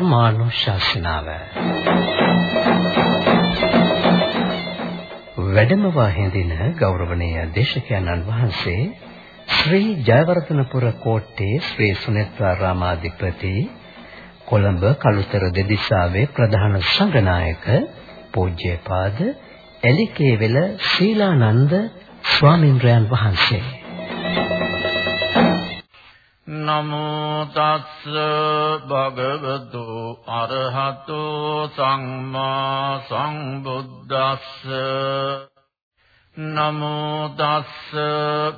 ධර්මානුශාසනාව. වැඩමවා හිඳින ගෞරවනීය දේශකයන්න් වහන්සේ ශ්‍රී ජයවර්ධනපුර කෝට්ටේ ශ්‍රී සුනේත්‍රා රාමාධිපති කොළඹ කළුතර දෙදිසාවේ ප්‍රධාන සංඝනායක පූජ්‍යපාද එලිකේවල ශීලානන්ද ස්වාමින්ද්‍රයන් වහන්සේ. නමෝ තස්ස භගවතු අරහතෝ සම්මා සම්බුද්දස්ස. නමෝ තස්ස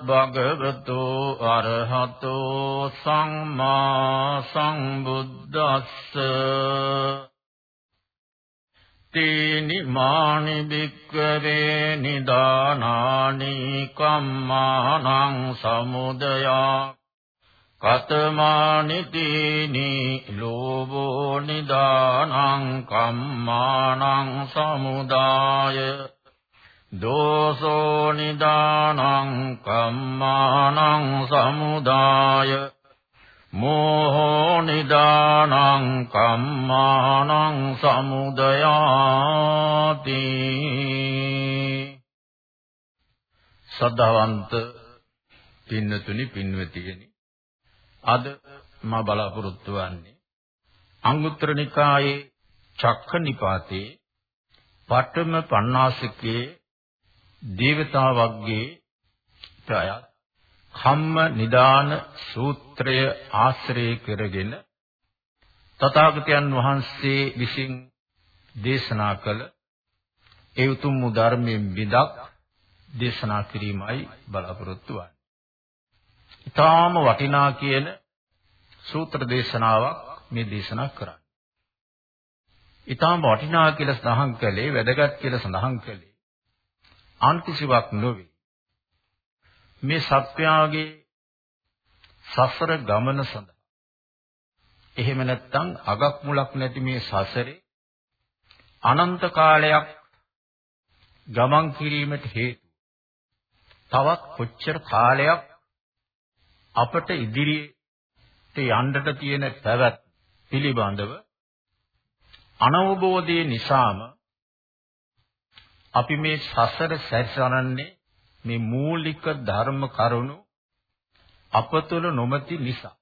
භගවතු අරහතෝ සම්මා සම්බුද්දස්ස. තේනි මානි බික්කවේ නිදානානි කම්මානං සමුදයා. කතමානිතීනි ලෝභෝ නිදානං කම්මානං සමුදාය දෝසෝ නිදානං කම්මානං සමුදාය මෝහෝ නිදානං කම්මානං සමුදයාති සද්ධාවන්ත පින්නතුනි පින්වතියනි අද මා බලාපොරොත්තු වෙන්නේ අංගුත්තර නිකායේ චක්ක නිපාතේ පඨම පණ්ණාසිකේ දේවතා වර්ගයේ ප්‍රයත් කම්ම නිදාන සූත්‍රය ආශ්‍රය කරගෙන තථාගතයන් වහන්සේ විසින් දේශනා කළ ඒ උතුම් ධර්මයෙන් විදක් දේශනා කිරීමයි බලාපොරොත්තු වන්නේ. ඊටාම වටිනා කියන සූත්‍ර දේශනාවක් මේ දේශනා කරන්නේ. ඊටාම වටිනා කියලා සඳහන් කළේ වැදගත් කියලා සඳහන් කළේ අන්තිසිවක් නොවේ. මේ සත්‍යාගේ සසර ගමන සඳහා එහෙම නැත්නම් අගක් මුලක් නැති මේ සසරේ අනන්ත කාලයක් ගමන් කිරීමට හේතු තවත් කොච්චර කාලයක් අපට ඉදිරියට යන්නට තියෙන පැවැත් පිළිබඳව අනවබෝධය නිසාම අපි මේ සසර සැරිසරන්නේ මේ මූලික ධර්ම කරුණු අප තුළ නොමැති නිසා.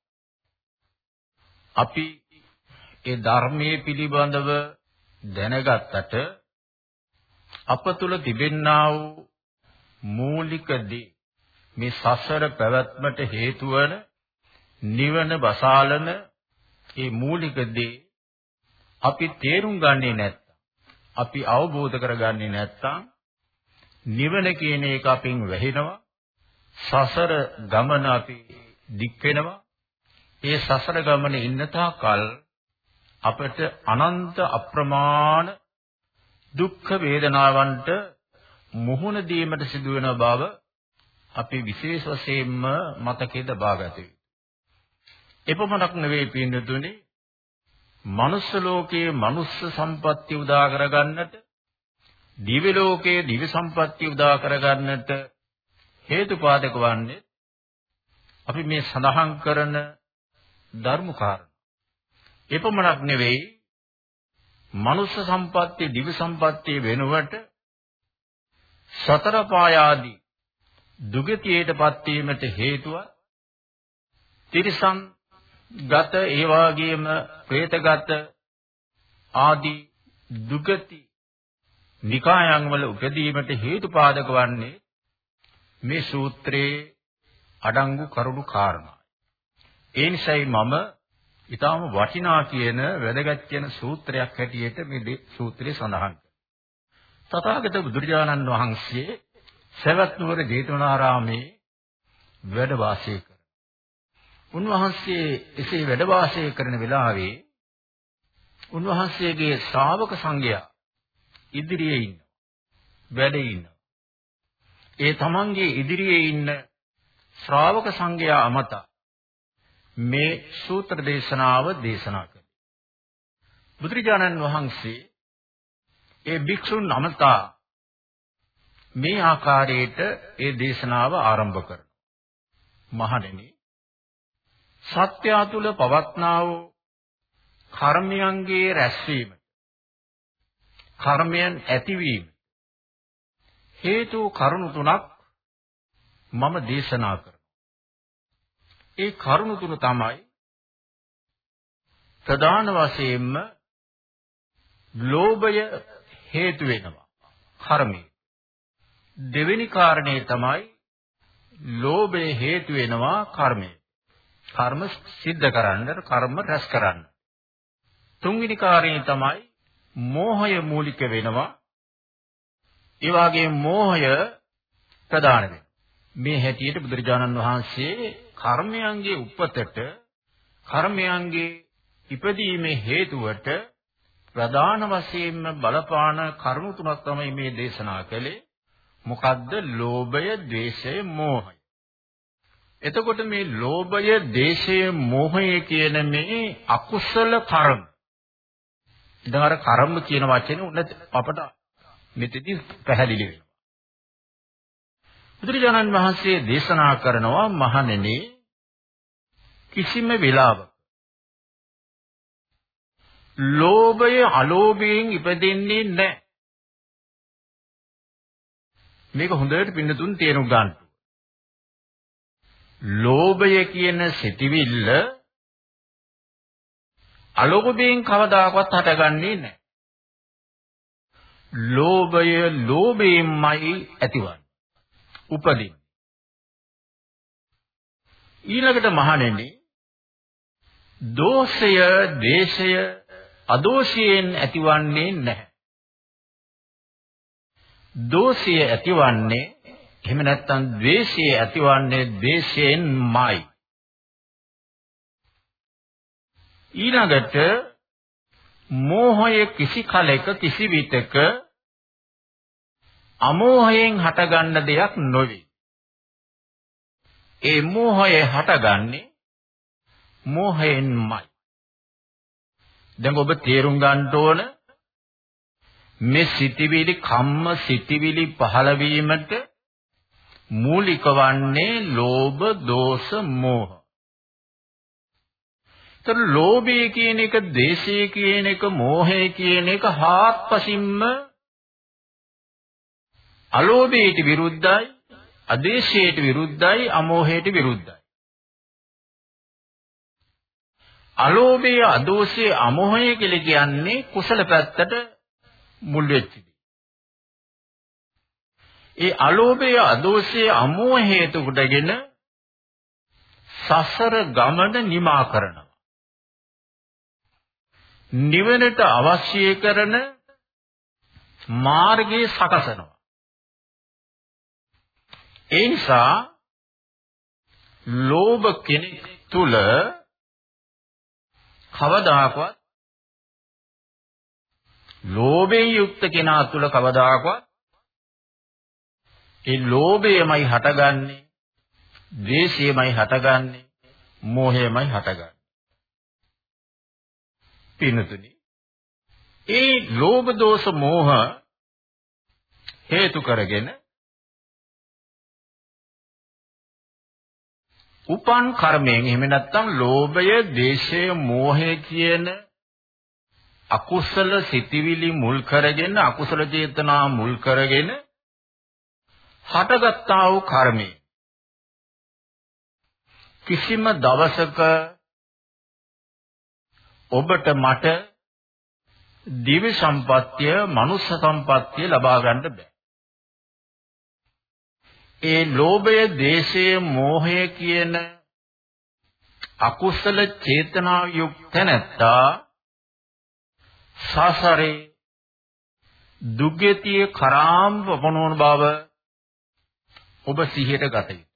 අපි ඒ ධර්මයේ පිළිබඳව දැනගත්තට අප තුළ තිබෙන්නා වූ මූලික දේ මේ සසර පැවැත්මට හේතු වන නිවන බසාලන ඒ මූලික දේ අපි තේරුම් ගන්නේ නැත්නම් අපි අවබෝධ කරගන්නේ නැත්නම් නිවන කියන එක අපින් වැහෙනවා. සසර ගමන අපි දික් වෙනවා. ඒ සසර ගමන ඉන්න තාකල් අපට අනන්ත අප්‍රමාණ දුක්ඛ වේදනාවන්ට මුහුණ දීමට සිදුවෙන බව අපි විශේෂ වශයෙන්ම මතකයේ දබාගත යුතුයි. එපමණක් නෙවෙයි පින්නතුනේ මනුස්ස ලෝකයේ මනුස්ස සම්පත්‍ය උදා කරගන්නට දිව්‍ය ලෝකයේ දිව්‍ය සම්පත්‍ය උදා කරගන්නට හේතුපාදක වන්නේ අපි මේ සඳහන් කරන ධර්ම කාරණා. එපමණක් නෙවෙයි මනුස්ස සම්පත්‍ය දිව්‍ය සම්පත්‍ය වෙනුවට සතර පායාදී දුගතියටපත් වීමට හේතුව තිරිසන් ගත ඒ වාගේම പ്രേතගත ආදී දුගති නිකායන් වල උපදීමට හේතුපාදක වන්නේ මේ සූත්‍රයේ අඩංගු කරුණු කාරණා. ඒ නිසයි මම ඊටාම වටිනා කියන වැදගත් කියන සූත්‍රයක් හැටියට මේ සූත්‍රය සඳහන් කරනවා. තථාගත බුදුරජාණන් වහන්සේ සවැත් නුවර ජේතවනාරාමේ වැඩ වාසය කර. උන්වහන්සේ එසේ වැඩ වාසය කරන වෙලාවේ උන්වහන්සේගේ ශ්‍රාවක සංඝයා ඉදිරියේ ඉන්න. වැඩ ඉන්න. ඒ තමන්ගේ ඉදිරියේ ඉන්න ශ්‍රාවක සංඝයා අමතා මේ සූත්‍ර දේශනාව දේශනා කළා. බුදුරජාණන් වහන්සේ ඒ භික්ෂුන් අමතා මේ ආකාරයට ඒ දේශනාව ආරම්භ කරනවා. මහණෙනි සත්‍ය තුල පවත්නා වූ කර්මයන්ගේ රැස්වීම කර්මයන් ඇතිවීම හේතු කරුණු තුනක් මම දේශනා කරනවා. ඒ කරුණු තුන තමයි ප්‍රධාන වශයෙන්ම ලෝභය හේතු වෙනවා කර්මය. දෙවෙනි කාරණේ තමයි ලෝභය හේතු වෙනවා කර්මය. කර්ම සිද්ධ කරන්න, කර්ම රැස් කරන්න. තුන්වෙනි කාරණේ තමයි මෝහය මූලික වෙනවා. ඒ වගේ මෝහය ප්‍රධාන වෙනවා. මේ හැටියට බුදුරජාණන් වහන්සේ කර්මයන්ගේ උපතට කර්මයන්ගේ ඉපදීමේ හේතුවට ප්‍රධාන වශයෙන්ම බලපාන කරුණු තුනක් තමයි මේ දේශනා කළේ. මොකද්ද? ලෝභය, ද්වේෂය, මෝහය. එතකොට මේ ලෝභය, ද්වේෂය, මෝහය කියන මේ අකුසල කර්ම. ඉතින් අර කර්ම කියන වචනේ උන්න අපට මෙතෙදි පැහැදිලි වෙනවා. බුදුරජාණන් වහන්සේ දේශනා කරනවා මහණෙනි කිසිම වෙලාවක ලෝභය අලෝභයෙන් ඉපදෙන්නේ නැහැ. මේක හොඳට පින්නතුන් තේරුම් ගන්න. ලෝභය කියන සිටිවිල්ල අලෝභයෙන් කවදාකවත් හටගන්නේ නැහැ. ලෝභය ලෝභයෙන්මයි ඇතිවන්නේ. උපදින්. ඊළඟට මහණෙනි දෝෂය, දේශය අදෝෂයෙන් ඇතිවන්නේ නැහැ. දෝෂය ඇතිවන්නේ එහෙම නැත්නම් ද්වේෂය ඇතිවන්නේ ද්වේෂයෙන්මයි. ඊළඟට මෝහය කිසි කලෙක කිසි විටක අමෝහයෙන් හටගන්න දෙයක් නොවේ. ඒ මෝහය හටගන්නේ මෝහයෙන්මයි. දැන් ඔබ තේරුම් ගන්න ඕන මේ සිටිවිලි කම්ම සිටිවිලි පහළ වීමට මූලික වන්නේ ලෝභ දෝෂ මෝහ. ତර ලෝභය කියන එක, දේශය කියන එක, මෝහය කියන එක හාත්පසින්ම අලෝභයට විරුද්ධයි, අදේශයට විරුද්ධයි, අමෝහයට විරුද්ධයි. අලෝභය, අදෝෂය, අමෝහය කියලා කියන්නේ කුසල පැත්තට මුල් වෙච්ච ඒ අලෝභය, අදෝෂය, අමෝහ හේතු කොටගෙන සසර ගමන නිමා කරනවා. නිවනට අවශ්‍ය කරන මාර්ගයේ සකසනවා. ඒ නිසා ලෝභ කෙනෙක් තුල කවදාකවත් ලෝභයෙන් යුක්ත කෙනා තුළ කවදාකවත් ඒ ලෝභයමයි හටගන්නේ ද්වේෂයමයි හටගන්නේ මෝහයමයි හටගන්නේ. පිනතුනි ඒ ලෝභ දෝෂ මෝහ හේතු කරගෙන උපන් කර්මයෙන් එහෙම නැත්නම් ලෝභය, දේශය, මෝහය කියන අකුසල සිතිවිලි මුල් කරගෙන අකුසල චේතනා මුල් කරගෙන හටගත්තා වූ කර්මය කිසිම දවසක ඔබට මට දිව්‍ය සම්පත්තිය, මනුෂ්‍ය සම්පත්තිය ලබා ගන්න බෑ. ඒ ලෝභය, දේශය, මෝහය කියන අකුසල චේතනා යුක්ත නැත්තා සසරේ දුගතිය කරාම් වපනෝන බව ඔබ සිහියට ගත යුතුයි.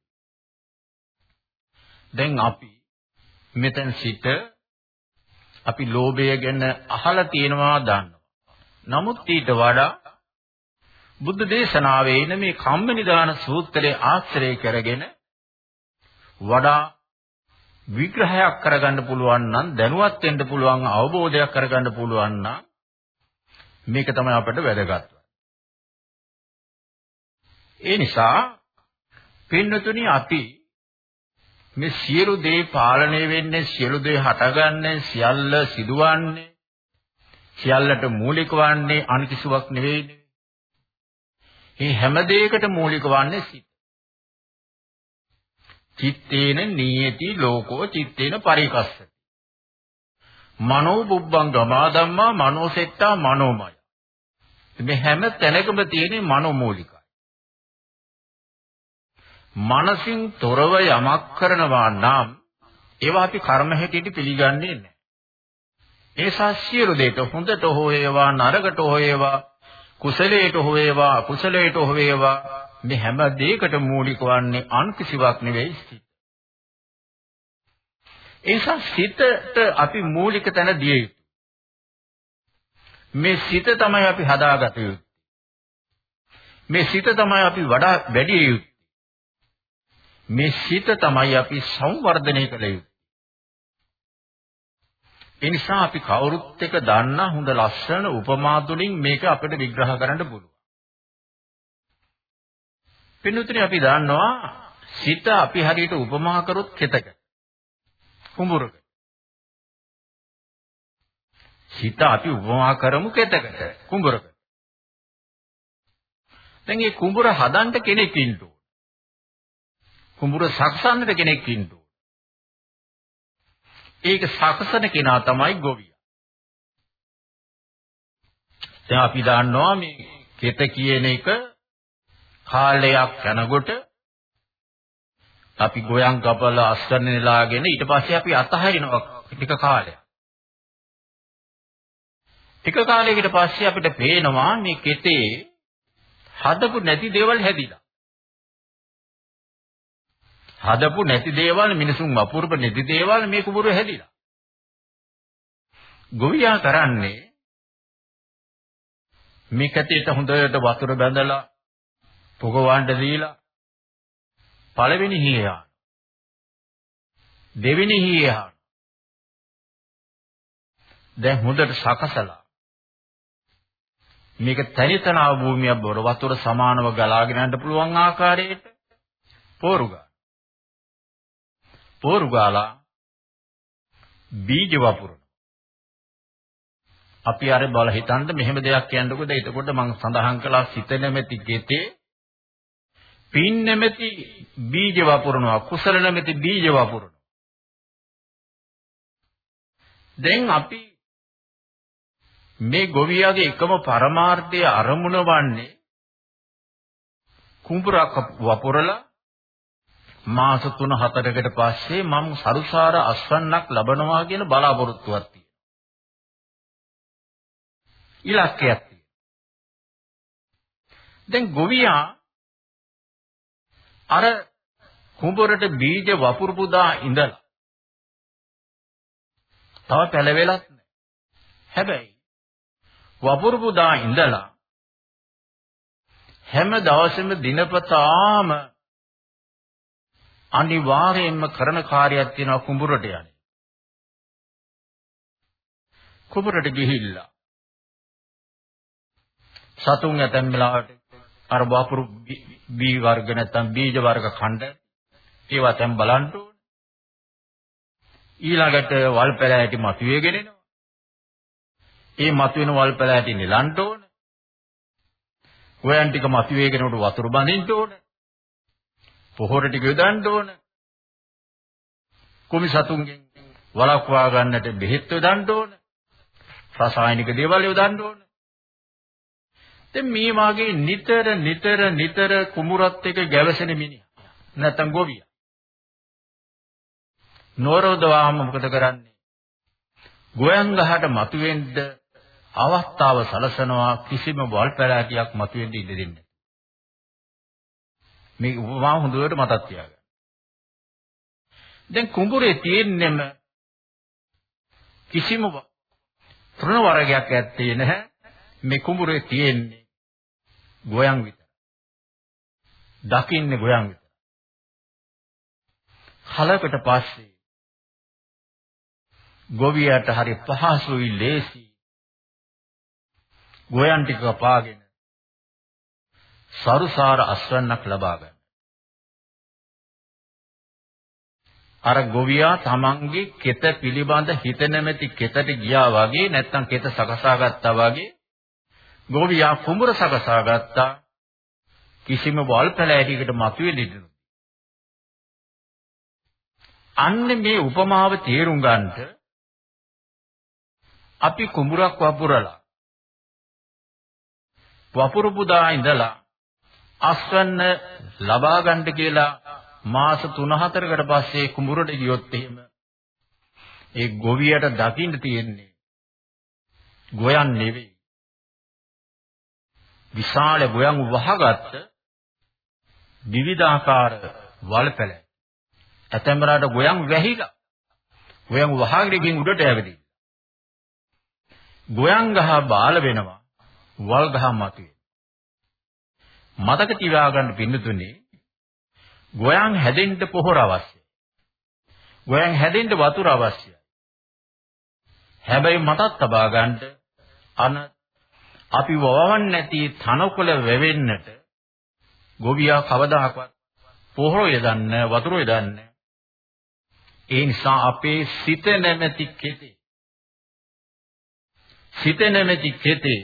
දැන් අපි මෙතන සිට අපි ලෝභය ගැන අහලා තියෙනවා දන්නවා. නමුත් ඊට වඩා බුද්ධ දේශනාවේ ඉන්න මේ කම්මනිදාන සූත්‍රයේ ආශ්‍රය කරගෙන වඩා විග්‍රහයක් කරගන්න පුළුවන් නම් දැනුවත් වෙන්න පුළුවන් අවබෝධයක් කරගන්න පුළුවන් නම් මේක තමයි අපිට වැදගත්. ඒ නිසා පින්නතුනි අපි මේ සියලු දේ පාලනය වෙන්නේ සියලු දේ හටගන්නේ සියල්ල සිදුවන්නේ සියල්ලට මූලික වන්නේ අනිකිසුවක් නෙවෙයි. මේ හැම දෙයකට මූලික වන්නේ සිත. චිත්තේන නීයති ලෝකෝ චිත්තේන පරිකස්සති. මනෝ බුබ්බං ගමා ධම්මා මනෝසෙට්ටා මනෝමය. මේ හැම තැනකම තියෙන මනෝමූලිකයි. මනසින් තොරව යමක් කරනවා නම් ඒවා අපි කර්ම හැටියට පිළිගන්නේ නැහැ. ඒ සාස්සියරු දෙයට හොඳට හෝ වේවා නරකට හෝ වේවා කුසලයට හෝ වේවා අකුසලයට හෝ වේවා මේ හැම දෙයකට මූලික වන්නේ අන් කිසිවක් නෙවෙයි සිත. ඒසා සිතට අපි මූලික තැන දිය යුතුයි. මේ සිත තමයි අපි හදාගත යුත්තේ. මේ සිත තමයි අපි වඩා වැඩි යුත්තේ. මේ සිත තමයි අපි සංවර්ධනය කළ යුත්තේ. ඒ නිසා අපි කවුරුත් එක දන්න හොඳ ලස්සන උපමා තුලින් මේක අපිට විග්‍රහ කරන්න පුළුවන්. පින්නුතුනි අපි දන්නවා සිත අපි හරියට උපමා කරොත් කෙතක. කුඹුරක. සිත අපි උපමා කරමු කෙතකට කුඹුරක. දැන් මේ කුඹුර හදන්න කෙනෙක් ඉන්න ඕන. කුඹුර සක්සන්නට කෙනෙක් ඉන්න ඕන. ඒක සකසන කෙනා තමයි ගොවියා. දැන් අපි දන්නවා මේ කෙත කියන එක කාලයක් යනකොට අපි ගෝයන් කපල අස්කරන නෙලාගෙන ඊට පස්සේ අපි අතහරිනවා ටික කාලයක්. ටික කාලයකට පස්සේ අපිට පේනවා මේ කෙතේ හදපු නැති දේවල් හැදිලා. හදපු නැති දේවල් මිනිසුන් වපුරපු නැති දේවල් මේ කුඹුර හැදිලා. ගොවියා කරන්නේ මේ කැටේට හොඳට වතුර බැඳලා පොගවන්න දීලා පළවෙනි හීයා දෙවෙනි හීයා දැන් හොඳට සකසලා මේක තනිතනාව භූමියක් බොර වතුර සමානව ගලාගෙන යන්න පුළුවන් ආකාරයට පෝරුගා පෝරු ගාලා බීජ වපුරන. අපි අර බල හිතන්න මෙහෙම දෙයක් කියන්නකොද එතකොට මම සඳහන් කළා සිත නැමැති ගෙතේ පින් නැමැති බීජ වපුරනවා කුසල නැමැති බීජ වපුරනවා. දැන් අපි මේ ගොවියාගේ එකම පරමාර්ථය අරමුණ වන්නේ කුඹරක් වපුරලා මාස 3-4කට පස්සේ මම සරුසාර අස්වන්නක් ලබනවා කියන බලාපොරොත්තුවක් තියෙනවා. ඉලක්කයක් තියෙනවා. දැන් ගොවියා අර කුඹරට බීජ වපුරපු දා ඉඳලා තව පැලවෙලත් නැහැ. හැබැයි වපුරපු දා ඉඳලා හැම දවසෙම දිනපතාම අනිවාර්යයෙන්ම කරන කාර්යයක් තියෙනවා කුඹුරට යන්නේ. කුඹුරට ගිහිල්ලා සතුන් ඇතැම් වෙලාවට අර වපුරු බී වර්ග නැත්නම් බීජ වර්ග ඛණ්ඩ ඒවා දැන් බලන්න ඕනේ. ඊළඟට වල් පැලෑටි මතුවේගෙන එනවා. ඒ මතුවෙන වල් පැලෑටි නෙලන්න ඕනේ. හොයන් ටික මතුවේගෙන උඩ වතුර බඳින්න ඕනේ. පොහොර ටික යොදන්න ඕන. කුමි සතුන්ගෙන් වළක්වා ගන්නට බෙහෙත් යොදන්න ඕන. රසායනික දේවල් යොදන්න ඕන. දැන් මේ වාගේ නිතර නිතර නිතර කුඹුරත් එක්ක ගැවසෙන මිනිහා නැත්තම් ගොවියා. නෝරෝදවාම මොකද කරන්නේ? ගෝයන් ගහට මතුවෙන්න අවස්ථාව සලසනවා කිසිම වල් පැලෑටියක් මතුවෙන්න ඉඩ දෙන්නේ මේ උපමාව හොඳට මතක් තියාගන්න. දැන් කුඹුරේ තියෙන්නෙම කිසිම තෘණ වර්ගයක් ඇත්තේ නැහැ. මේ කුඹුරේ තියෙන්නේ ගෝයන් විතර. දකින්නේ ගෝයන් විතර. කලකට පස්සේ ගොවියට හරි පහසුයි ලේසි ගෝයන් ටික පාගෙන සරුසාර අස්වැන්නක් ලබා ගන්න. අර ගොවියා තමන්ගේ කෙත පිළිබඳ හිත නැමැති කෙතට ගියා වගේ නැත්තම් කෙත සකසා ගත්තා වගේ ගොවියා කුඹුර සකසා ගත්තා කිසිම වල් පැලෑටියකට මතුවෙන්නේ නෑ. අන්න මේ උපමාව තේරුම් ගන්නට අපි කුඹුරක් වපුරලා වපුරපු දා ඉඳලා අස්වැන්න ලබා ගන්න කියලා මාස 3-4කට පස්සේ කුඹුරට ගියොත් එහෙම ඒ ගොවියට දකින්න තියෙන්නේ ගොයන් නෙවෙයි විශාල ගොයන් වහගත්ත විවිධාකාර වල්පැල ඇතැම්බරාට ගොයන් වැහිලා ගොයන් වහගෙන ගින් උඩට ඇවිදින්න ගොයන් ගහ බාල වෙනවා වල් ගහ මතුවේ මතක තියා ගන්න පින්නතුනේ ගොයන් හැදෙන්න පොහොර අවශ්‍යයි. ගොයන් හැදෙන්න වතුර අවශ්‍යයි. හැබැයි මතක් තබා ගන්න අන අපි වවවන්නේ නැති තනකොළ වැවෙන්නට ගොවියා කවදාකවත් පොහොර යදන්න වතුර යදන්න ඒ නිසා අපේ සිත නැමැති කෙතේ සිත නැමැති කෙතේ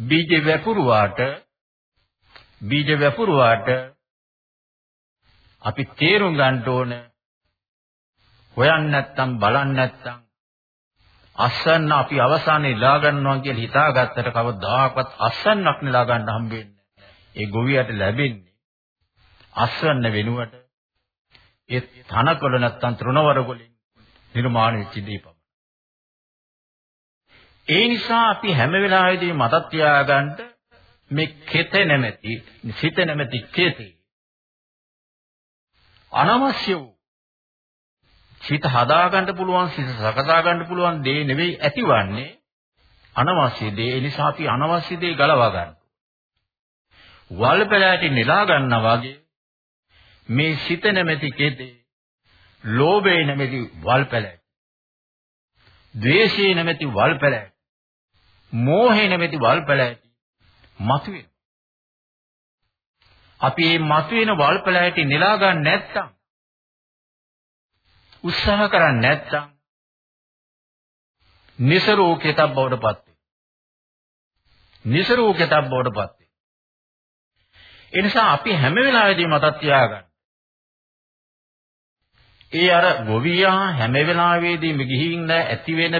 බීජ වැපුරුවාට බීජ වැපුරුවාට අපි තේරුම් ගන්න ඕන හොයන්න නැත්තම් බලන්න නැත්තම් අස්සන්න අපි අවසානයේ ලා ගන්නවා කියලා හිතාගත්තට කවදාකවත් අස්සන්නක් නෙලා ගන්න හම්බෙන්නේ ඒ ගොවියට ලැබෙන්නේ අස්සන්න වෙනුවට ඒ තනකොළ නැත්තම් තෘණවර වලින් නිර්මාණය වෙච්ච දීපම ඒ නිසා අපි හැම වෙලාවෙදී මතක් තියාගන්න මේ කෙත නැමැති සිත නැමැති කෙතේ අනවශ්‍ය වූ සිත හදා ගන්න පුළුවන් සිත සකසා ගන්න පුළුවන් දේ නෙවෙයි ඇතිවන්නේ අනවශ්‍ය දේ ඒ නිසා අපි අනවශ්‍ය දේ ගලවා ගන්න. වල් පැලෑටි නෙලා ගන්නා වගේ මේ සිත නැමැති කෙදේ ලෝභය නැමැති වල් පැලෑටි ද්වේෂය නැමැති වල් පැලෑටි මෝහය නැමැති වල් පැලෑටි මතුවේ අපි මේ මතුවෙන වල්පලයට නෙලා ගන්න නැත්තම් උත්සාහ කරන්නේ නැත්තම් નિසරෝකිතක් බවට පත් වෙනවා. નિසරෝකිතක් බවට පත් වෙනවා. ඒ නිසා අපි හැම වෙලාවෙදී මතක් තියාගන්න. ඒ අර ගොවියා හැම වෙලාවෙදීම ගිහින් ඇති වෙන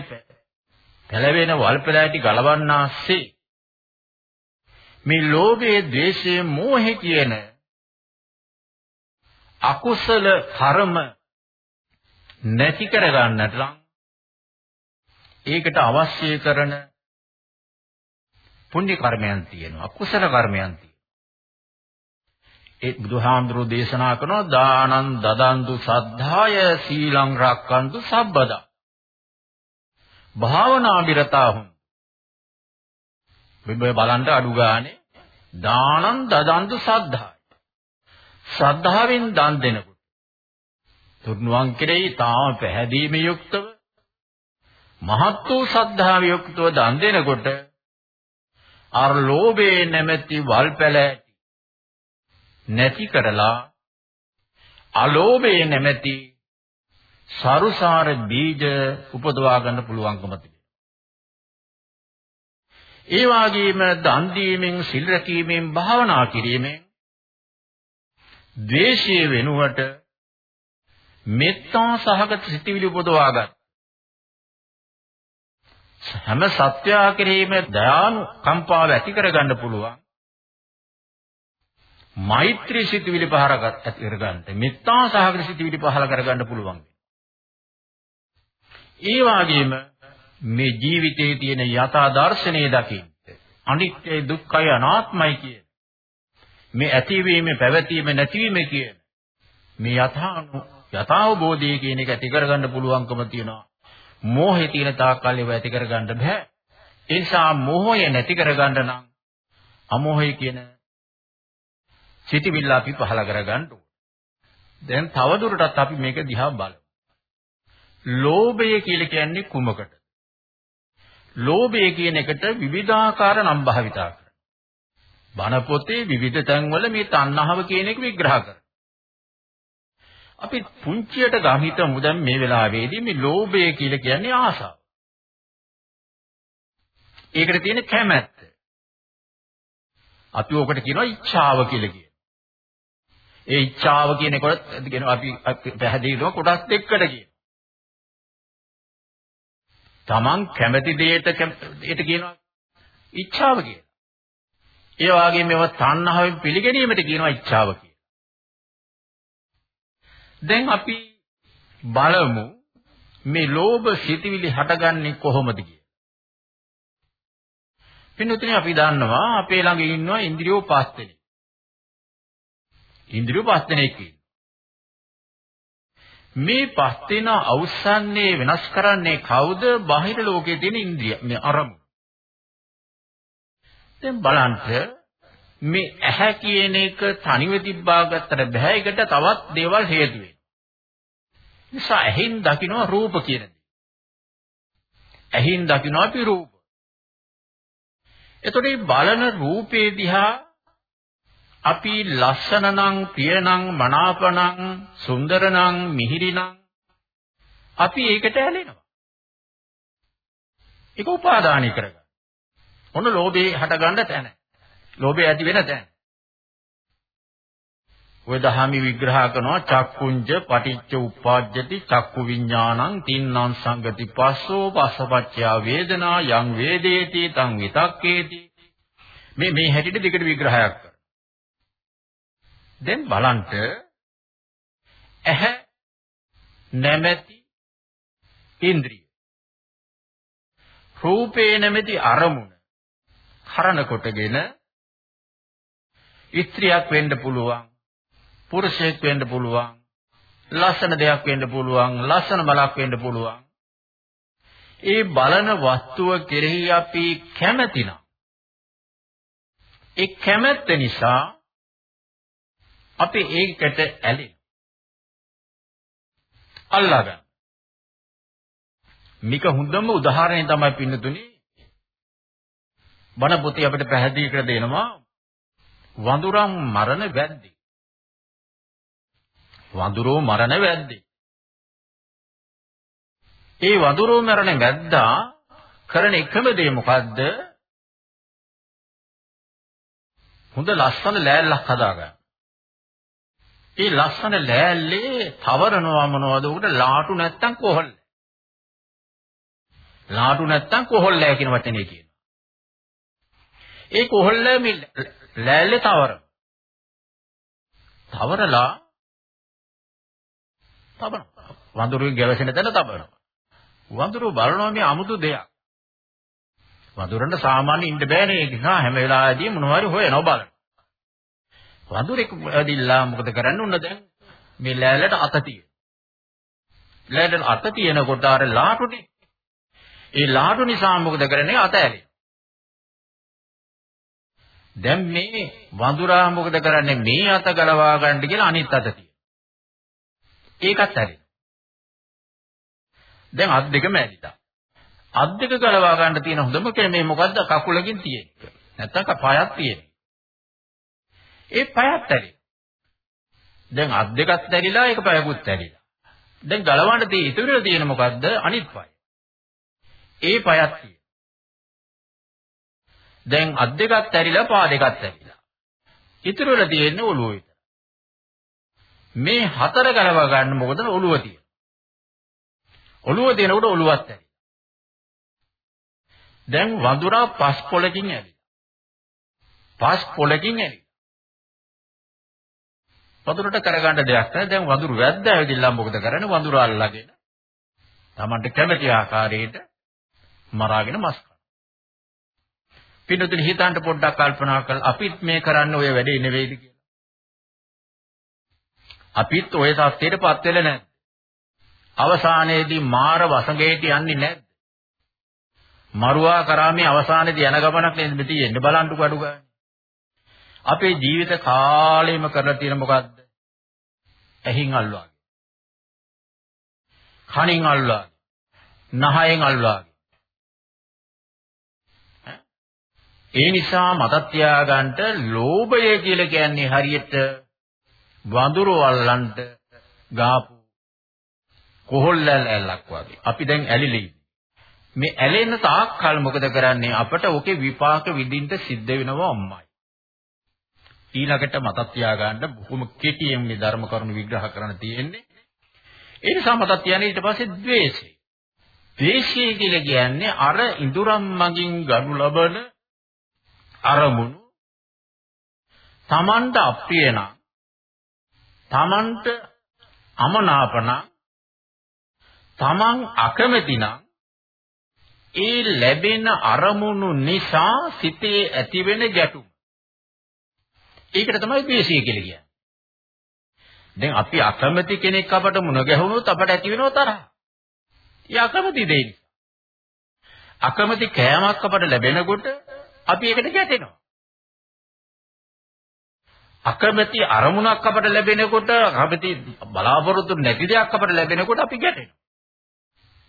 පැලවෙන වල්පලයට ගලවන්නාසේ මේ ලෝභය, ද්වේෂය, මෝහය කියන අකුසල කර්ම නැති කර ගන්නට නම් ඒකට අවශ්‍ය කරන පුණ්‍ය කර්මයන් තියෙනවා අකුසල කර්මයන් තියෙනවා. ඒ බුදුහාමුදුරෝ දේශනා කරනවා දානං දදන්තු සද්ධාය සීලං රක්කන්තු සබ්බදා. භාවනා විරතාහුම් මෙබ බලන්න අඩු ගානේ දානං දදන්තු සද්ධාය. ශ්‍රද්ධාවෙන් දන් දෙනකොට තුන්වන් කෙරෙහි තාම පැහැදීම යුක්තව මහත් වූ ශ්‍රද්ධාව යුක්තව දන් දෙනකොට අර ලෝභයේ නැමැති වල්පැලෑටි නැති කරලා අලෝභයේ නැමැති සරුසාර බීජ උපදවා ගන්න පුළුවන්කම තිබෙනවා. ඒ වාගේම දන් දීමෙන් සිල් රැකීමෙන් භාවනා කිරීමෙන් ද්වේෂය වෙනුවට මෙත්තා සහගත සිතිවිලි උපදවාගත් හැම සත්‍යා කෙරෙහිම දයානු කම්පාව ඇති කරගන්න පුළුවන් මෛත්‍රී සිතිවිලි පහරගත් ඇති කරගන්න මෙත්තා සහගත සිතිවිලි පහල කරගන්න පුළුවන් ඒ වාගේම මේ ජීවිතයේ තියෙන යථා දර්ශනය දකින්න. අනිත්‍යයි දුක්ඛයි අනාත්මයි කියන. මේ ඇතිවීම පැවතීම නැතිවීම කියන. මේ යථානු යථාබෝධය කියන එක ඇති කරගන්න පුළුවන්කම තියෙනවා. මෝහේ තියෙන තාක්කල් ඒව ඇති කරගන්න බෑ. ඒ නිසා මෝහය නැති කරගන්න නම් අමෝහය කියන සිටිවිල්ල අපි පහල කරගන්න ඕනේ. දැන් තවදුරටත් අපි මේක දිහා බලමු. ලෝභය කියලා කියන්නේ කුමකටද? ලෝභය කියන එකට විවිධාකාර නම් භාවිතා කරනවා. බණ පොතේ විවිධ තැන්වල මේ තණ්හාව කියන එක විග්‍රහ කරනවා. අපි පුංචියට ගහිතමු දැන් මේ වෙලාවේදී මේ ලෝභය කියලා කියන්නේ ආසාව. ඒකට තියෙන කැමැත්ත. අපි ඕකට කියනවා ඉච්ඡාව කියලා කියනවා. ඒ ඉච්ඡාව කියන එකට කියනවා අපි පැහැදිලිව කොටස් දෙකකට කියනවා. Taman කැමැති දෙයට ඒට කියනවා ඉච්ඡාව කියලා. ඒ වගේම මේවා තණ්හාවෙන් පිළිගැනීමට කියනවා ඉච්ඡාව කියලා. දැන් අපි බලමු මේ ලෝභ සිතිවිලි හටගන්නේ කොහොමද කියලා. පින්තුනේ අපි දන්නවා අපේ ළඟ ඉන්නවා ඉන්ද්‍රියෝ පස් දෙනෙක්. ඉන්ද්‍රියෝ පස් දෙනෙක් මේ පස් දෙන අවසන්නේ වෙනස් කරන්නේ කවුද? බාහිර ලෝකයේ තියෙන ඉන්ද්‍රිය මේ අරමුණ. දැන් බලන්න මේ ඇහැ කියන එක තනිව තිබ්බා ගත්තට බෑ ඒකට තවත් දේවල් හේතු වෙනවා. නිසා ඇහින් දකින්න රූප කියන දේ. ඇහින් දකින්න අපි රූප. එතකොට මේ බලන රූපේ දිහා අපි ලස්සන නම් ප්‍රිය නම් මනාප නම් සුන්දර නම් මිහිරි නම් අපි ඒකට ඇලෙනවා. ඒක උපාදානය කරගන්න. ඔන්න ලෝභේ හට ගන්න තැන. ලෝභය ඇති වෙන තැන. ඔය දහමි විග්‍රහ කරනවා චක්කුංජ පටිච්ච උප්පාජ්ජති චක්කු විඥානං තින්නම් සංගති පස්සෝ පස්සපච්චය වේදනා යං වේදේති තං විතක්කේති. මේ මේ හැටියට දෙකට විග්‍රහයක් කරනවා. දැන් බලන්න ඇහැ නැමැති ඉන්ද්‍රිය. රූපේ නැමැති අරමුණ කරන කොටගෙන ස්ත්‍රියක් වෙන්න පුළුවන් පුරුෂයෙක් වෙන්න පුළුවන් ලස්සන දෙයක් වෙන්න පුළුවන් ලස්සන බලක් වෙන්න පුළුවන්. ඒ බලන වස්තුව කෙරෙහි අපි කැමැතිනම් ඒ කැමැත්ත නිසා අපි ඒකට ඇලෙන අල්ලාගන්න. මේක හොඳම උදාහරණය තමයි පින්නතුනි. බණ පොතේ අපිට පැහැදිලි කර දෙනවා වඳුරන් මරණ වැද්දි වඳුරෝ මරණ වැද්දේ. ඒ වඳුරෝ මරණ වැද්දා කරන එකම දේ මොකද්ද? හොඳ ලස්සන ලෑල්ලක් හදාගන්න. ඒ ලස්සන ලෑල්ලේ තවරනවා මොනවද උකට ලාටු නැත්තම් කොහොල්ල. ලාටු නැත්තම් කොහොල්ලෑ කියන වචනේ කියනවා. ඒ කොහොල්ල මේ ලෑල්ලේ තවර. තවරලා තබනවා. වඳුරුගේ ගැවසෙන තැන තබනවා. වඳුරු බලනවා මේ අමුතු දෙයක්. වඳුරන්ට සාමාන්‍ය ඉන්න බෑනේ ඒක නිසා හැම වෙලාවෙදී මොනවා හරි හොයනවා බලන්න. වඳුරෙක් ඇදිලා මොකද කරන්න උන්න දැන් මේ ලෑල්ලට අත තියෙන. ලෑල්ලට අත තියෙනකොට අර ලාටුනේ. ඒ ලාටු නිසා මොකද කරන්නේ අත ඇලෙන. දැන් මේ වඳුරා මොකද කරන්නේ මේ අත ගලවා ගන්න කියලා අනිත් අත තියෙන. ඒකත් ඇරෙනවා. දැන් අත් දෙකම ඇරිලා. අත් දෙක ගලවා ගන්න තියෙන හොඳම ක්‍රමය මොකද්ද? කකුලකින් තියෙන එක. නැත්තම් පයක් තියෙන. ඒ පයත් ඇරෙනවා. දැන් අත් දෙකත් ඇරිලා ඒක පයකුත් ඇරිලා. දැන් ගලවන්න තියෙන ඉතුරු තියෙන මොකද්ද? අනිත් පය. ඒ පයත් තියෙන. දැන් අත් දෙකත් ඇරිලා පා දෙකත් ඇරිලා. ඉතුරු වෙලා තියෙන්නේ ඔළුව විතර. මේ හතර ගලව ගන්න මොකද ඔළුව තියෙන. ඔළුව තියෙනකොට ඔළුවත් ඇති. දැන් වඳුරා පස් පොලකින් ඇති. පස් පොලකින් ඇති. වඳුරට කරගන්න දෙයක් නැහැ. දැන් වඳුරු වැද්ද ඇවිදilla මොකද කරන්නේ? වඳුර අල්ලගෙන Tamanට කැමති ආකාරයට මරාගෙන මස් කනවා. පින්නතුනි හිතන්න පොඩ්ඩක් කල්පනා කරලා අපිත් මේ කරන්න ඔය වැඩේ නෙවෙයිද කියලා. අපිත් ඔය තත්ත්වයටපත් වෙලා නැහැ. අවසානයේදී මාර වසඟයට යන්නේ නැද්ද? මරුවා කරාමේ අවසානයේදී යන ගමනක් නේද මේ තියෙන්නේ බලන්නු කඩු ගන්න. අපේ ජීවිත කාලෙම කරලා තියෙන මොකද්ද? ඇහින් අල්ලවාගේ. කනින් අල්ලවාගේ. නහයෙන් අල්ලවාගේ. ඒ නිසා මතක් තියාගන්න ලෝභය කියලා කියන්නේ හරියට වඳුරු අල්ලන්ට ගාපු කොහොල්ලල් ඇල්ලක් වගේ. අපි දැන් ඇලිලි. මේ ඇලෙන තාක්කල් මොකද කරන්නේ? අපට ඔකේ විපාක විඳින්න සිද්ධ වෙනවා අම්මයි. ඊළඟට මතක් තියාගන්න බොහොම කෙටියෙන් මේ ධර්ම කරුණු විග්‍රහ කරන්න තියෙන්නේ. ඒ නිසා මතක් තියාගන්න ඊට පස්සේ ද්වේෂය. ද්වේෂය කියලා කියන්නේ අර ඉඳුරම් මගින් ගනු ලබන අරමුණු තමන්ට අප්‍රිය නම් තමන්ට අමනාප නම් තමන් අකමැති නම් ඒ ලැබෙන අරමුණු නිසා සිතේ ඇතිවෙන ගැටුම ඒකට තමයි ද්වේෂය කියලා කියන්නේ දැන් අපි අකමැති කෙනෙක් අපට මුණ ගැහුනොත් අපට ඇති වෙනව තරහ. ඒ අකමැති දෙයි. අකමැති කෑමක් අපට ලැබෙනකොට අපි ඒකට ගැටෙනවා. අකමැති අරමුණක් අපට ලැබෙනකොට අකමැති බලාපොරොත්තු නැති දෙයක් අපට ලැබෙනකොට අපි ගැටෙනවා.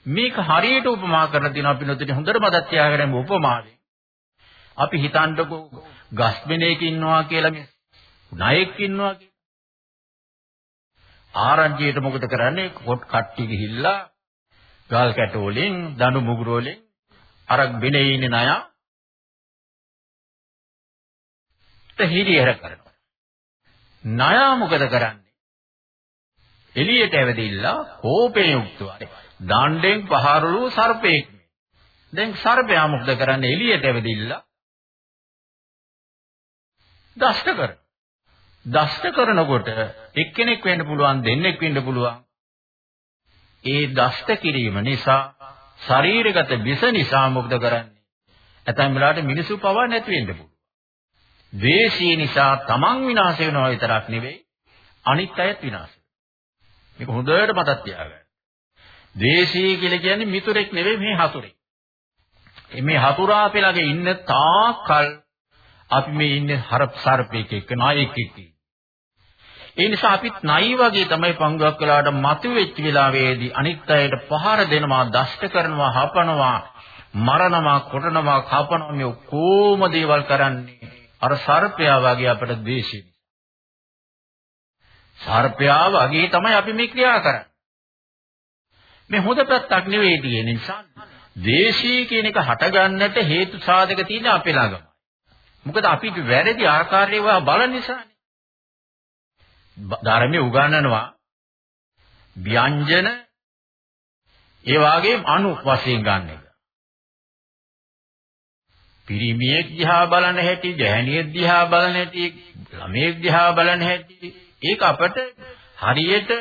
මේක හරියට උපමා කරලා තියෙනවා අපි නොදෙන හොඳට මතක් තියාගන්න උපමාවෙන්. අපි හිතන්නකෝ ගස් බෙනේක ඉන්නවා කියලා මේ ණයෙක් ඉන්නවා කියලා. ආරංචියට මොකද කරන්නේ? කොට කට්ටි ගිහිල්ලා ගල් කැට වලින් දණු මුගුරු වලින් අර බෙනේ ඉන්නේ ණයා හිරියර කරනවා. ණයා මොකද කරන්නේ? එළියට ඇවිදilla කෝපයෙන් යුක්තව දණ්ඩෙන් පහරලු සර්පෙක්. දැන් සර්පයා මොකද කරන්නේ? එළියට ඇවිදilla දෂ්ට කරනවා. දෂ්ට කරනකොට එක්කෙනෙක් වෙන්න පුළුවන් දෙන්නෙක් වෙන්න පුළුවන්. ඒ දෂ්ට කිරීම නිසා ශරීරගත විස නිසා මොකද කරන්නේ? ඇතැම් වෙලාවට මිනිසු පවා නැති වෙන්න පුළුවන්. ද්වේෂය නිසා තමන් විනාශ වෙනවා විතරක් නෙවෙයි අනිත් අයත් විනාශ වෙනවා. මේක හොඳට මතක් තියාගන්න. ද්වේෂය කියලා කියන්නේ මිතුරෙක් නෙවෙයි මේ හතුරෙක්. මේ හතුරා අපේ ළඟ ඉන්න තාකල් අපි මේ ඉන්නේ හරප් සර්පෙක් එක්ක නායකෙක් එක්ක. ඒ නිසා අපිත් නයි වගේ තමයි පංගුවක් වෙලාවට මතුවෙච්ච වෙලාවේදී අනිත් අයට පහර දෙනවා, දෂ්ට කරනවා, හපනවා, මරනවා, කොටනවා, කපනවා මේ කොහොම දේවල් කරන්නේ අර සර්පයා වගේ අපට ද්වේෂය. සර්පයා වගේ තමයි අපි මේ ක්‍රියා කරන්නේ. මේ හොඳ පැත්තක් නෙවෙයි තියෙන නිසා ද්වේෂී කියන එක හටගන්නට හේතු සාධක තියෙන අපේ ළඟම. මොකද අපි වැරදි ආකාරයව බලන නිසානේ. ධර්මයේ උගන්වනවා ව්‍යංජන ඒ වගේම අණු වශයෙන් ගන්න එක. පිරිමියෙක් දිහා බලන හැටි, ගැහණියෙක් දිහා බලන හැටි, ළමයෙක් දිහා බලන හැටි ඒක අපට හරියට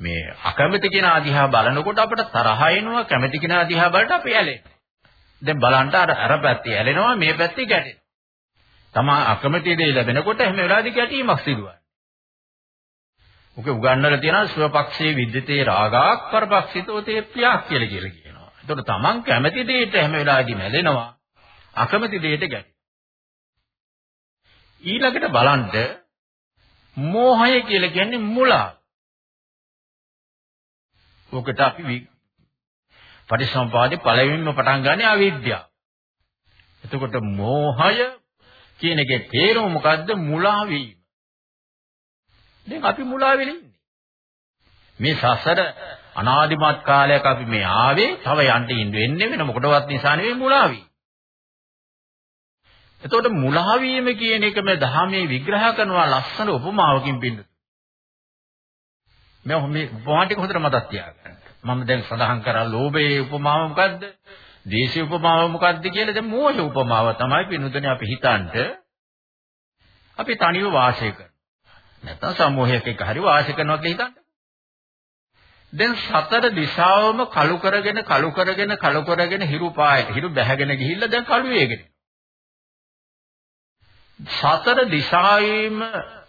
මේ අකමැති කෙනා දිහා බලනකොට අපට තරහ එනවා, කැමැති කෙනා දිහා බලට අපි ඇලෙනවා. දැන් බලන්න අර අර පැත්තේ ඇලෙනවා, මේ පැත්තේ ගැටෙනවා. තමා අකමැති දේ ලැබෙනකොට හැම වෙලාවෙදී ගැටීමක් සිදුවනවා. ඔක උගන්වලා තියෙනවා ස්වපක්ෂයේ විද්‍යතේ රාගාක් පරපක්ෂිතෝ තේ ප්‍රියක් කියලා කියලා කියනවා. එතකොට තමන් කැමැති දෙයට හැම වෙලාවෙදී මැලෙනවා. අකමැති දෙයට ගැටෙනවා. ඊළඟට බලන්න මෝහය කියලා කියන්නේ මුලා. ඔකට අපි පටිසම්පාදේ පළවෙනිම පටන් ගන්නේ අවිද්‍යාව. එතකොට මෝහය කියන එකේ තේරුම මොකද්ද? මුලා වීම. දැන් අපි මුලා වෙලා ඉන්නේ. මේ සසර අනාදිමත් කාලයක් අපි මේ ආවේ තව යන්න ඉන්න වෙන්නේ වෙන මොකටවත් නිසා නෙවෙයි මුලා වී. එතකොට මුලා වීම කියන එක මේ ධර්මයේ විග්‍රහ කරනවා ලස්සන උපමාවකින් පින්න. මම මේ උපමා ටික හොඳට මතක් තියාගන්න. මම දැන් සඳහන් කරා ලෝභයේ උපමාව මොකද්ද? දේශීය උපමාව මොකද්ද කියලා දැන් මෝහ උපමාව තමයි පින්නුදනේ අපි හිතන්ට අපි තනිව වාසය කරනවා. නැත්නම් සමූහයක එක්ක හරි වාසය කරනවා කියලා හිතන්න. දැන් සතර දිශාවම කළු කරගෙන කළු කරගෙන කළු කරගෙන හිරු පායට හිරු බැහැගෙන ගිහිල්ලා දැන් කළු වේගෙන. සතර දිශාවෙම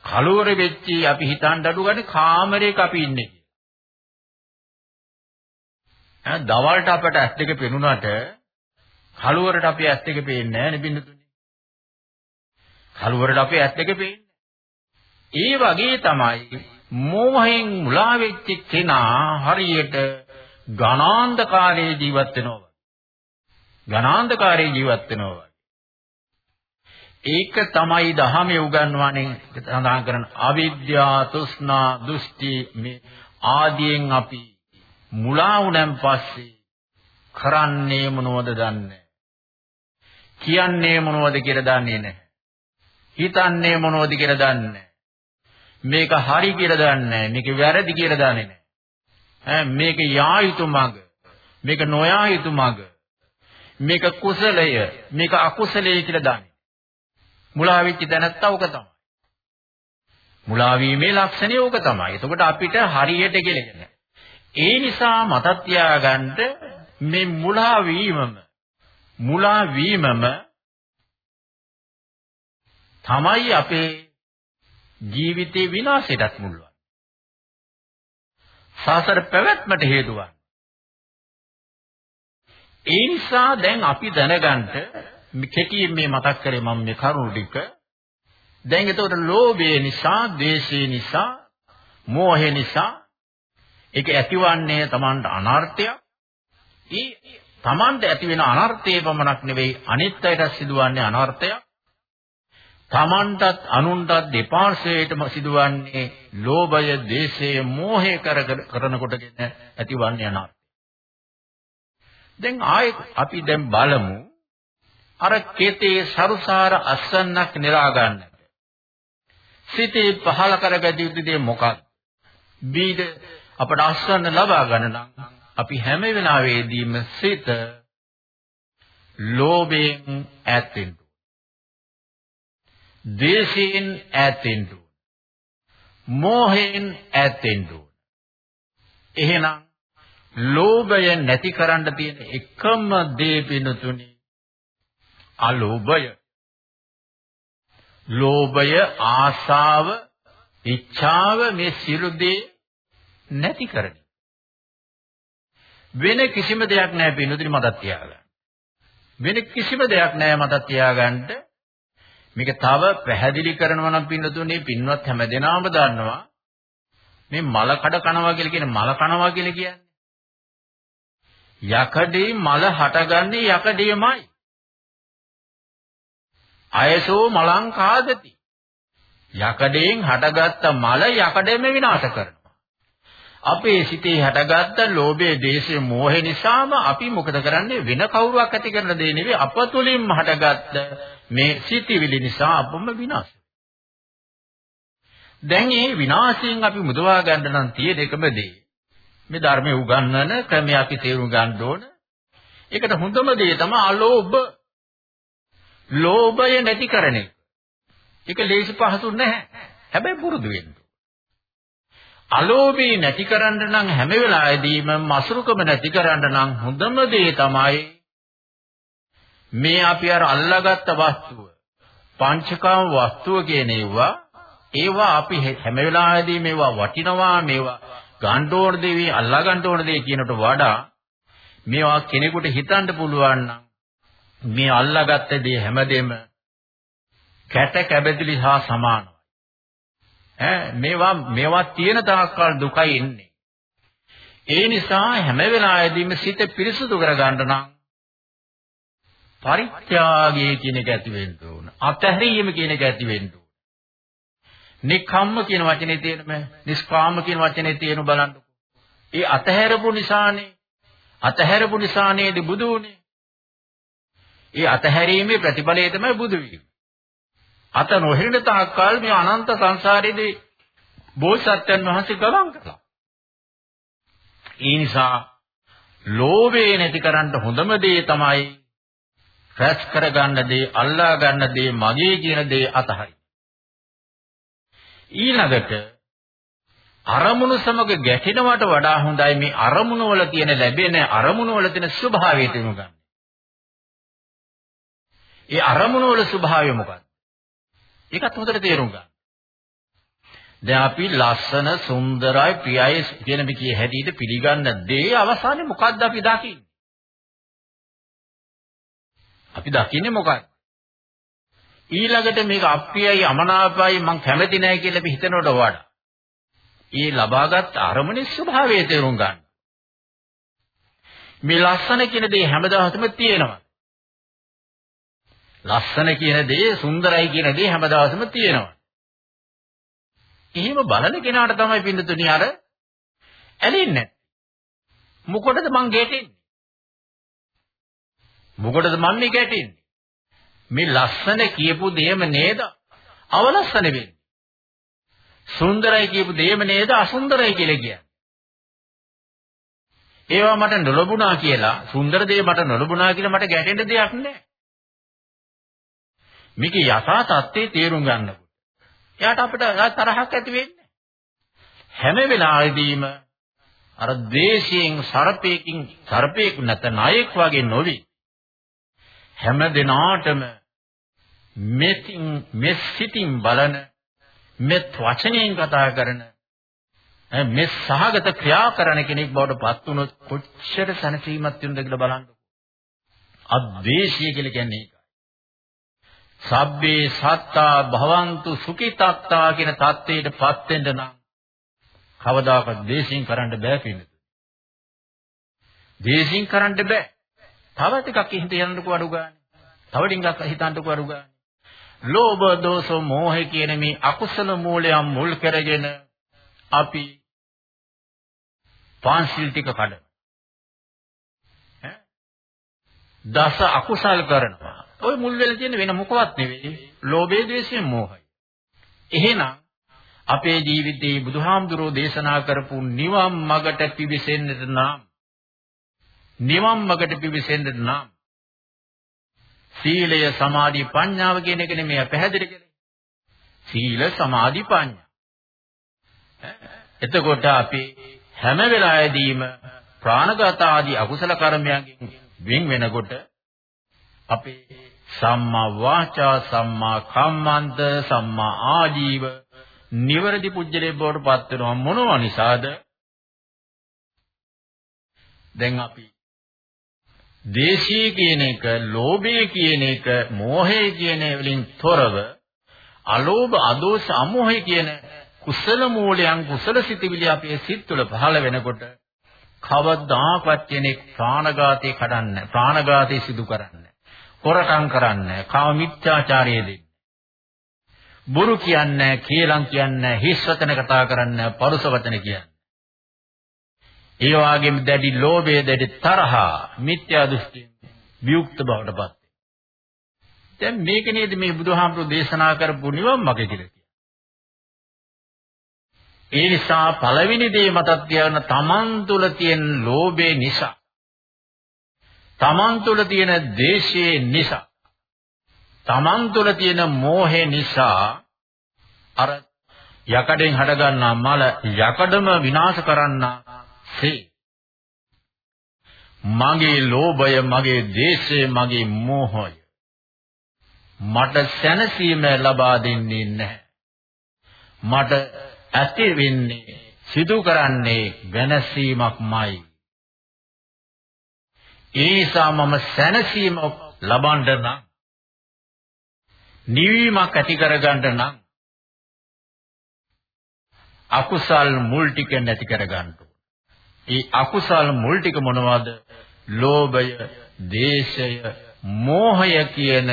කලවර වෙච්චි අපි හිතන්න අඩු ගන්නේ කාමරයක අපි ඉන්නේ. ඈ දවල්ට අපට ඇස් දෙක පෙනුනට කලවරට අපි ඇස් දෙක පේන්නේ නැහැ නේ බින්දුතුනේ. කලවරට අපි ඇස් දෙක පේන්නේ. ඒ වගේ තමයි මෝහයෙන් මුලා වෙච්ච කෙනා හරියට ඝනාන්ධකාරයේ ජීවත් වෙනවා. ඝනාන්ධකාරයේ ජීවත් වෙනවා. ඒක තමයි දහමේ උගන්වන්නේ. සඳහන් කරන අවිද්‍යා තෘෂ්ණා දෘෂ්ටි මේ ආදියෙන් අපි මුලා වුණන් පස්සේ කරන්නේ මොනවද දන්නේ? කියන්නේ මොනවද කියලා දන්නේ නැහැ. හිතන්නේ මොනවද කියලා දන්නේ මේක හරි කියලා දන්නේ මේක වැරදි කියලා දන්නේ නැහැ. මේක යා යුතු මඟ. මේක නොයා යුතු මඟ. මේක කුසලය. මේක අකුසලය කියලා දන්නේ. මුලා වෙච්ච දැනත්තා ඕක තමයි. මුලා වීමේ ලක්ෂණය ඕක තමයි. එතකොට අපිට හරියට ගෙලගෙන. ඒ නිසා මතක් තියාගන්න මේ මුලා වීමම මුලා වීමම තමයි අපේ ජීවිතේ විනාශයටත් මුල් වන්නේ. සාසර පැවැත්මට හේතු වන්නේ. ඒ නිසා දැන් අපි දැනගන්න කෙටියෙන් මේ මතක් කරේ මම මේ කරුණු ටික. දැන් එතකොට ලෝභය නිසා, ද්වේෂය නිසා, මෝහය නිසා ඒක ඇතිවන්නේ Tamanට අනර්ථයක්. ඒ Tamanට ඇති වෙන අනර්ථය පමණක් නෙවෙයි අනිත් අයටත් සිදුවන්නේ අනර්ථයක්. Tamanටත් අනුන්ටත් දෙපාර්ශ්වයටම සිදුවන්නේ ලෝභය, ද්වේෂය, මෝහය කරනකොටගෙන ඇතිවන්නේ අනර්ථය. දැන් ආයෙත් අපි දැන් බලමු අර කෙතේ සරුසාර අස්සන්නක් නිරා ගන්නට. සිතේ පහල කරගත යුතු දේ මොකක්ද? බීද අපට අස්සන්න ලබා ගන්න නම් අපි හැම වෙලාවෙදීම සිත ලෝභයෙන් ඈත් වෙන්න දේශයෙන් ඈත් වෙන්න මෝහයෙන් ඈත් වෙන්න එහෙනම් ලෝභය නැති කරන්න තියෙන එකම දේ පිණුතුනි අලෝභය. ලෝභය, ආශාව, ඉච්ඡාව මේ සියලු දේ නැති කරගන්න. වෙන කිසිම දෙයක් නැහැ පින්නුදිරි මතක් තියාගන්න. වෙන කිසිම දෙයක් නැහැ මතක් තියාගන්න. මේක තව පැහැදිලි කරනවා නම් පින්නතුනේ පින්වත් හැමදෙනාම දන්නවා මේ මල කඩ කනවා කියලා කියන මල කනවා කියලා කියන්නේ යකඩේ මල හටගන්නේ යකඩේමයි අයසෝ මලං කාදති. යකඩයෙන් හටගත්ත මල යකඩෙම විනාශ කරනවා. අපේ සිතේ හටගත්ත ලෝභයේ, දේශයේ, මෝහය නිසාම අපි මොකද කරන්නේ වෙන කවුරුවක් ඇති කරන දේ නෙවෙයි අප තුළින්ම හටගත්ත මේ සිතිවිලි නිසා අපම විනාශ දැන් මේ විනාශයෙන් අපි මුදවා ගන්න නම් තියෙන එකම දේ. මේ ධර්මයේ උගන්වන ක්‍රමය අපි තේරුම් ගන්න ඕන. ඒකට හොඳම දේ තමයි අලෝභ ලෝභය නැති කරන එක. ඒක ලේසි පහසු නැහැ. හැබැයි පුරුදු වෙන්න. අලෝභී නැති කරන්න නම් හැම වෙලාවෙදීම මසුරුකම නැති කරන්න නම් හොඳම දේ තමයි මේ අපි අර අල්ලාගත්ත වස්තුව පංචකාම වස්තුව කියන ඒවා ඒවා අපි හැම වෙලාවෙදී මේවා වටිනවා මේවා ගන්න ඕන දේ අල්ලා ගන්න ඕන දේ කියනට වඩා මේවා කෙනෙකුට හිතන්න පුළුවන් නම් මේ අල්ලාගත්ත දේ හැමදේම කැට කැබැදිලි හා සමානයි. ඈ මේවා මේවා තියෙන තාක්කල් දුකයි එන්නේ. ඒ නිසා හැම වෙලාවෙදීම සිත පිරිසුදු කරගන්න නම් පරිත්‍යාගය කියන එක ඇති වෙන්න ඕන. අතහැරීම කියන එක ඇති වෙන්න ඕන. නික්කම්ම කියන වචනේ තියෙනම නිස්කාම කියන වචනේ තියෙන බලන්නකො. ඒ අතහැරපු නිසානේ අතහැරපු නිසානේද බුදු වුනේ. ඒ අතහැරීමේ ප්‍රතිඵලය තමයි බුදු වීම. අත නොහෙරින තාක්කල් මේ අනන්ත සංසාරයේදී බෝසත්යන් වහන්සේ ගමන් කළා. ඒ නිසා ලෝභය නැති කරන්න හොඳම දේ තමයි රැස් කරගන්න දේ, අල්ලා ගන්න දේ, මගේ කියන දේ අතහරින්න. ඊළඟට අරමුණු සමග ගැටෙනවට වඩා හොඳයි මේ අරමුණු වල තියෙන ලැබෙන අරමුණු වල තියෙන ස්වභාවය තේරුම් ගන්න. ඒ අරමුණ වල ස්වභාවය මොකක්ද? ඒකත් හොඳට තේරුම් ගන්න. දැන් අපි ලස්සන, සුන්දරයි, ප්‍රියයි කියන මේකේ හැටියට පිළිගන්න දේ අවසානයේ මොකද්ද අපි දකින්නේ? අපි දකින්නේ මොකක්ද? ඊළඟට මේක අප්‍රියයි, අමනාපයි, මං කැමති නැහැ කියලා අපි හිතනකොට වඩා ඒ ලබාගත් අරමුණේ ස්වභාවය තේරුම් ගන්න. මේ ලස්සන කියන දේ හැමදාම තියෙනවා. ලස්සන කියන දේ, සුන්දරයි කියන දේ හැමදාසම තියෙනවා. එහෙම බලන කෙනාට තමයි පින්නතුනි අර ඇලෙන්නේ. මොකටද මං ගැටෙන්නේ? මොකටද මන් මේ ගැටෙන්නේ? මේ ලස්සන කියපු දෙයම නේද අවලස්සන වෙන්නේ. සුන්දරයි කියපු දෙයම නේද අසුන්දරයි කියලා කියන්නේ. ඒවා මට නොලබුණා කියලා සුන්දර දේ මට නොලබුණා කියලා මට ගැටෙන්න දෙයක් නැහැ. මේක යථා තත්ත්වේ තේරුම් ගන්නකොට. එයාට අපිට තරහක් ඇති වෙන්නේ හැම වෙලාවෙදීම අර ද්වේෂයෙන් සර්පේකින් සර්පේක නැත නායක වගේ නොවි හැම දිනාටම මෙතින් මෙසිතින් බලන මෙත් වචනයෙන් කතා කරන මේ සහගත ක්‍රියා කරන කෙනෙක් බවට පත් වුණොත් කොච්චර සැනසීමක් තියෙනවද කියලා බලන්න. අද්වේෂය කියලා කියන්නේ ඒකයි. සබ්බේ සත්තා භවන්තු සුඛිතාත්තා කියන தത്വෙටපත් වෙන්න නම් කවදාකවත් දේශින් කරන්න බෑ පිළිතුර. දේශින් කරන්න බෑ. තව ටිකක් හිත යනකොට අඩු ගන්න. තව ටිකක් හිතන්නකොට අඩු ගන්න. ලෝභ දෝෂ මෝහ කියන මේ අකුසල මූලයන් මුල් කරගෙන අපි පංචශීල ටික කඩන. දස අකුසල් කරනවා. ওই මුල් වෙලා තියෙන වෙන මොකවත් නෙවෙයි. ලෝභය, ද්වේෂය, මෝහය. එහෙනම් අපේ ජීවිතේ බුදුහාමුදුරෝ දේශනා කරපු නිවන් මගට පිවිසෙන්නට නම් නිවන් මගට පිවිසෙන්නට නම් සීලය සමාධි ප්‍රඥාව කියන එක නෙමෙයි පැහැදිලි කරන්නේ. සීල සමාධි ප්‍රඥා. එතකොට අපි හැම වෙලාවෙදීම ප්‍රාණඝාත ආදී අකුසල කර්මයන්ගෙන් වෙන් වෙනකොට අපේ සම්මා වාචා සම්මා කම්මන්ත සම්මා ආජීව. නිවැරදි පුජ්‍යලේ බවට පත් වෙනවා මොනව නිසාද? දැන් අපි දේශී කියන එක, ලෝභය කියන එක, මෝහය කියන වලින් තොරව අලෝභ, අදෝෂ, අමෝහය කියන කුසල මූලයන් කුසල සිතිවිලි අපේ සිත් තුළ පහළ වෙනකොට කවදාකවත් කෙනෙක් ප්‍රාණඝාතය කඩන්නේ ප්‍රාණඝාතය සිදු කරන්නේ හොරකම් කරන්නේ කාම මිත්‍යාචාරය දෙන්නේ. බොරු කියන්නේ කේලම් කියන්නේ හිස් වචන කතා කරන්නේ පරුස වචන කියන්නේ. ඒ වගේම දැඩි ලෝභය දැඩි තරහා මිත්‍යා දෘෂ්ටි වියුක්ත බවට පත් දැන් මේක නේද මේ බුදුහාමුදුරු දේශනා කරපු නිවන් මග කියලා කියන්නේ. ඒ නිසා පළවෙනි දේ මතක් තියාගන්න තමන් තුළ තියෙන ලෝභය නිසා තමන් තුළ තියෙන ද්වේෂය නිසා තමන් තුළ තියෙන මෝහය නිසා අර යකඩෙන් හටගන්නා මල යකඩම විනාශ කරන්නා සේ මගේ ලෝභය මගේ දේශය මගේ මෝහය මට සැනසීම ලබා දෙන්නේ නැහැ. මට ඇති වෙන්නේ සිදු කරන්නේ වෙනසීමක්මයි. ඒ නිසා මම සැනසීම ලබන්න නම් නිවීමක් ඇති කරගන්න නම් අකුසල් මුල් ටික නැති කරගන්න ඒ අකුසල මුල් ටික මොනවද? ලෝභය, දේශය, මෝහය කියන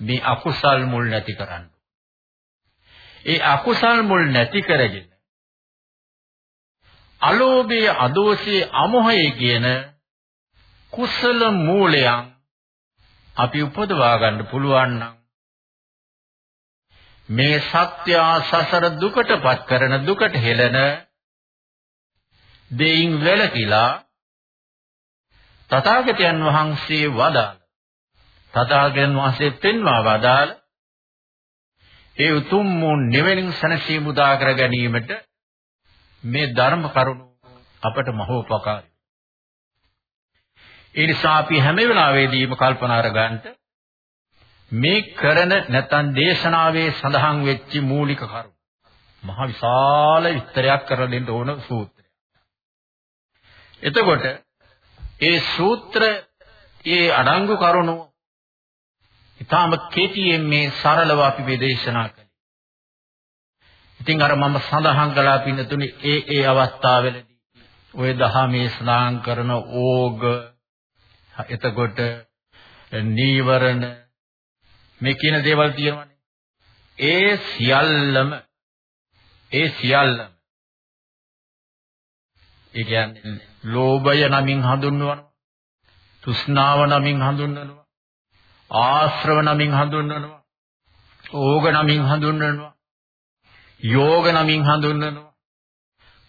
මේ අකුසල් මුල් නැති කරන්න. ඒ අකුසල් මුල් නැති කරගෙන අලෝභය, අදෝෂය, අමෝහය කියන කුසල මූලයන් අපි උපදවා ගන්න පුළුවන් නම් මේ සත්‍ය සසර දුකටපත් කරන දුකට හෙළන දෙයින් වැළකීලා තථාගතයන් වහන්සේ වදාළ තථාගතයන් වහන්සේ පෙන්වා වදාළ ඒ උතුම් වූ නිවෙනින් සැනසීම උදා කර ගැනීමට මේ ධර්ම කරුණු අපට මහෝපකාරයි. ඒ නිසා අපි හැම වෙලාවෙදීම කල්පනා කරගන්න මේ කරන නැත්නම් දේශනාවේ සඳහන් වෙච්ච මූලික කරුණු මහ විශාල විස්තරයක් කරලා දෙන්න ඕන සූත්‍ර. එතකොට ඒ සූත්‍ර ඒ අඩංගු කරුණු ඊටාම කෙටියෙන් මේ සරලව අපි වේදේශනා කළේ. ඉතින් අර මම සඳහන් කළා පින්නතුනි ඒ ඒ අවස්ථාවලදී ඔය දහමේ ස්නාන් කරන ඕග එතකොට නීවරණ මේ කියන දේවල් තියෙනවනේ. ඒ සියල්ලම ඒ සියල්ලම ඒ කියන්නේ ලෝභය නමින් හඳුන්වනවා. තෘෂ්ණාව නමින් හඳුන්වනවා. ආශ්‍රව නමින් හඳුන්වනවා. ඕග නමින් හඳුන්වනවා. යෝග නමින් හඳුන්වනවා.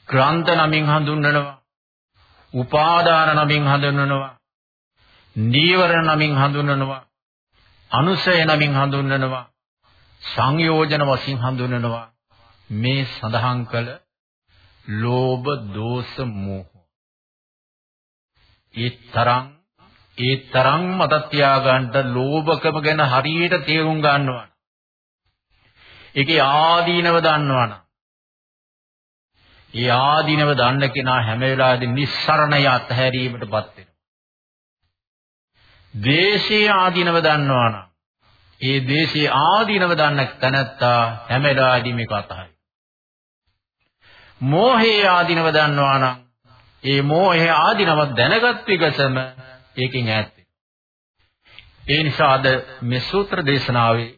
ක්‍රාන්ත නමින් හඳුන්වනවා. උපාදාන නමින් හඳුන්වනවා. නීවරණ නමින් හඳුන්වනවා. අනුසය නමින් හඳුන්වනවා. සංයෝජන වශයෙන් හඳුන්වනවා. මේ සඳහන් කළ ලෝභ දෝෂ මෝහ. ඒ තරම් ඒ තරම් මතක් තියාගන්න ලෝභකම ගැන හරියට තේරුම් ගන්නවා. ඒකේ ආදීනව දන්නවනම් ඒ ආදීනව දන්න කෙනා හැම වෙලාවෙදී නිස්සරණය අත්හැරීමටපත් වෙනවා. දේශේ ආදීනව දන්නවනම් ඒ දේශේ ආදීනව දන්න තැනැත්තා හැම වෙලාවෙදී මේක අතහරිනවා. මෝහේ ආදීනව දන්නවනම් ඒ මෝහේ ආදීනව දැනගත් විගසම ඒකෙන් ඈත් ඒ නිසා අද මේ සූත්‍ර දේශනාවේ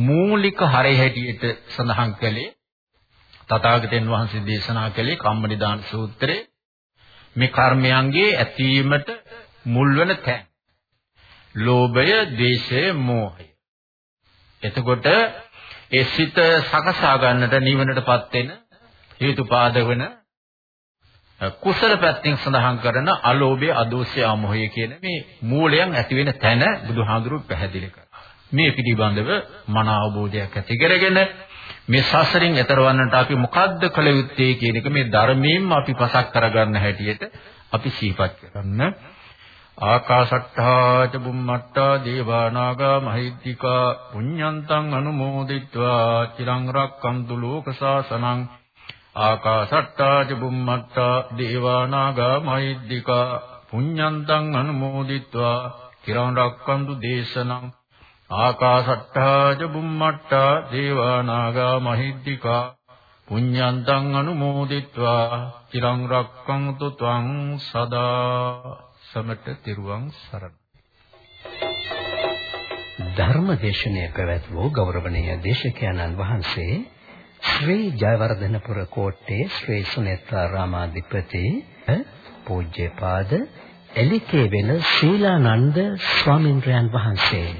මූලික හරය හැටියට සඳහන් කළේ තථාගතයන් වහන්සේ දේශනා කළේ කම්මනිදාන සූත්‍රයේ මේ කර්මයන්ගේ ඇතිවීමට මුල් වෙන තැන්. ලෝභය, ද්වේෂය, මෝහය. එතකොට ඒ සිත සකසා ගන්නට නිවනටපත් වෙන හේතුපාදක වෙන කුසල පැත්තෙන් සඳහන් කරන අලෝභය, අදෝෂය, අමෝහය කියන මේ මූලයන් ඇති වෙන තැන බුදුහාඳුරු පැහැදිලි කරනවා. මේ පිළිබඳව මන අවබෝධයක් ඇති කරගෙන මේ සසරින් එතරවන්නට අපි මොකද්ද කළ යුත්තේ කියන එක මේ ධර්මයෙන්ම අපි පසක් කරගන්න හැටියට අපි සිහිපත් කරන්න. ආකාශට්ටා ච බුම්මට්ටා දේවා නාග මහිද්దికා පුඤ්ඤන්තං අනුමෝදිත්වා චිරං රක්කන්තු ලෝක සාසනං ආකාශට්ටා ච බුම්මට්ටා දේවා නාග මහිද්దికා පුඤ්ඤන්තං අනුමෝදිත්වා චිරං රක්කන්තු දේශනං ආකාශට්ටා ච බුම්මට්ටා දේවා නාග මහිද්దికා පුඤ්ඤන්තං අනුමෝදිත්වා චිරං රක්කන්තු ත්වං සදා සමට තිරුවන් සරණයි. ධර්මදේශනය පැවැත්වූ ගෞරවනීය දේශකයන්න් වහන්සේ ශ්‍රී ජයවර්ධනපුර කෝට්ටේ ශ්‍රී සුනේත්‍රා රාමාධිපති පූජ්‍යපාද එලිකේ වෙන ශීලානන්ද ස්වාමින්ද්‍රයන් වහන්සේ.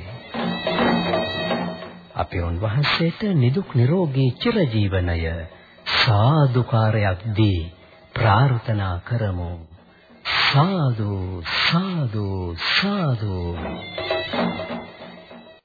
අපි උන්වහන්සේට නිදුක් නිරෝගී චිරජීවනය සාදුකාරයක් දී ප්‍රාර්ථනා කරමු. සාදු සාදු සාදු.